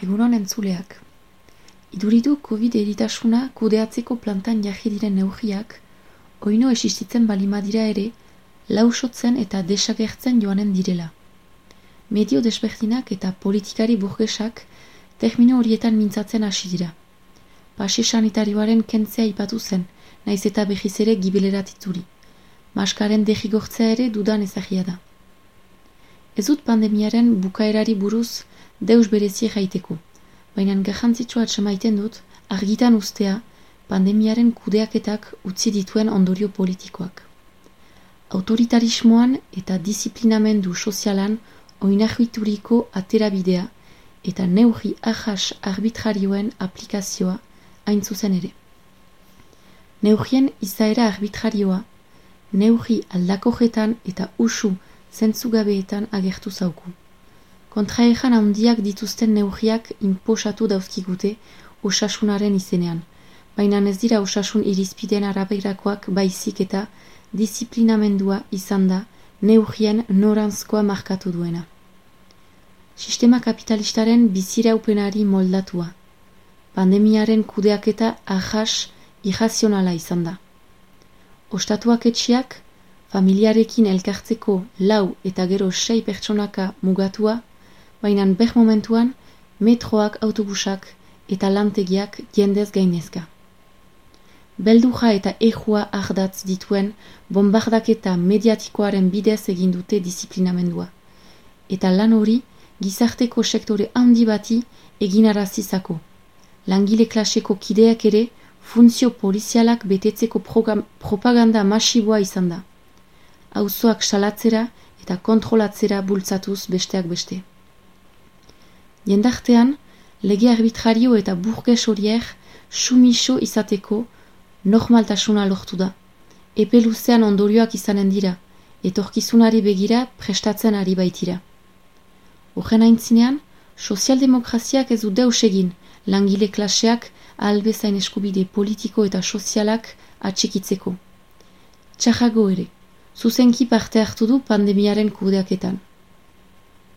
Egunon entzuleak. Iduridu COVID eritasuna kudeatzeko plantan jarri diren neugiak, oino esistitzen balima dira ere, lausotzen eta desagertzen joanen direla. Medio desberdinak eta politikari burgesak termino horietan mintzatzen hasi dira. Pase sanitarioaren kentzea ipatu zen, naiz eta behiz ere gibelerat ituri. Maskaren dehigortzea ere dudan ezagia da. Ez dut pandemiaren bukaerari buruz deus berezi jaiteko. Baina garrantzitsua atxamaiten dut, argitan ustea, pandemiaren kudeaketak utzi dituen ondorio politikoak. Autoritarismoan eta disiplinamendu sozialan oinahuituriko aterabidea eta neugi ahas arbitrarioen aplikazioa hain zuzen ere. Neugien izaera arbitrarioa, neugi aldakojetan eta usu zentzugabeetan agertu zauku kontraejan handiak dituzten neugiak inposatu dauzkigute osasunaren izenean, baina ez dira osasun irizpiden araberakoak baizik eta disiplinamendua izan da neugien norantzkoa markatu duena. Sistema kapitalistaren biziraupenari moldatua. Pandemiaren kudeaketa ahas irrazionala izan da. Ostatuak etxiak, familiarekin elkartzeko lau eta gero sei pertsonaka mugatua, baina beh momentuan metroak, autobusak eta lantegiak jendez gainezka. Belduja eta ejua ardatz dituen bombardaketa mediatikoaren bidez egin dute disiplinamendua. Eta lan hori gizarteko sektore handi bati egin arazizako. Langile klaseko kideak ere funtzio polizialak betetzeko propaganda masiboa izan da. Auzoak salatzera eta kontrolatzera bultzatuz besteak beste. Jendartean, lege arbitrario eta burges horiek sumiso izateko normaltasuna lortu da. Epe luzean ondorioak izanen dira, etorkizunari begira prestatzen ari baitira. Horren aintzinean, sozialdemokraziak ez du deus egin langile klaseak albezain eskubide politiko eta sozialak atxikitzeko. Txajago ere, zuzenki parte hartu du pandemiaren kudeaketan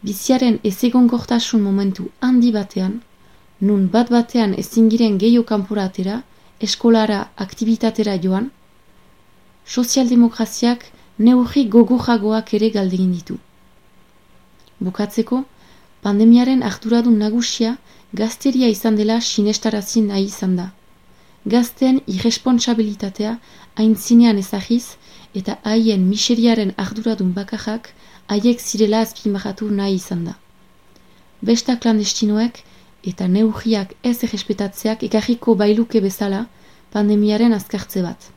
biziaren ezegon gortasun momentu handi batean, nun bat batean ezin giren gehiago kanpora atera, eskolara aktivitatera joan, sozialdemokraziak neurri gogojagoak ere galdegin ditu. Bukatzeko, pandemiaren arduradun nagusia gazteria izan dela sinestarazin nahi izan da. Gazten irresponsabilitatea haintzinean ezagiz eta haien miseriaren arduradun bakajak haiek zirela azpimahatu nahi izan da. Besta klandestinoek eta neugiak ez errespetatzeak ekarriko bailuke bezala pandemiaren azkartze bat.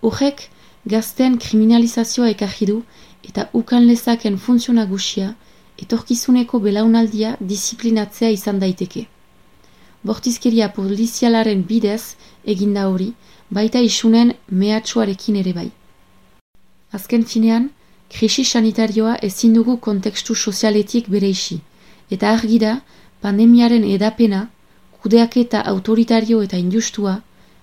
Horrek, gazten kriminalizazioa ekarri du eta ukan lezaken funtzio nagusia etorkizuneko belaunaldia disiplinatzea izan daiteke. Bortizkeria polizialaren bidez eginda hori, baita isunen mehatxuarekin ere bai. Azken finean, krisi sanitarioa ezin dugu kontekstu sozialetik bere isi, eta argi da, pandemiaren edapena, kudeaketa autoritario eta injustua,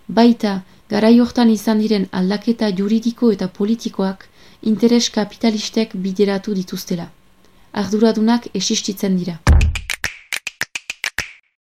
baita garaiortan izan diren aldaketa juridiko eta politikoak interes kapitalistek bideratu dituztela. Arduradunak esistitzen dira.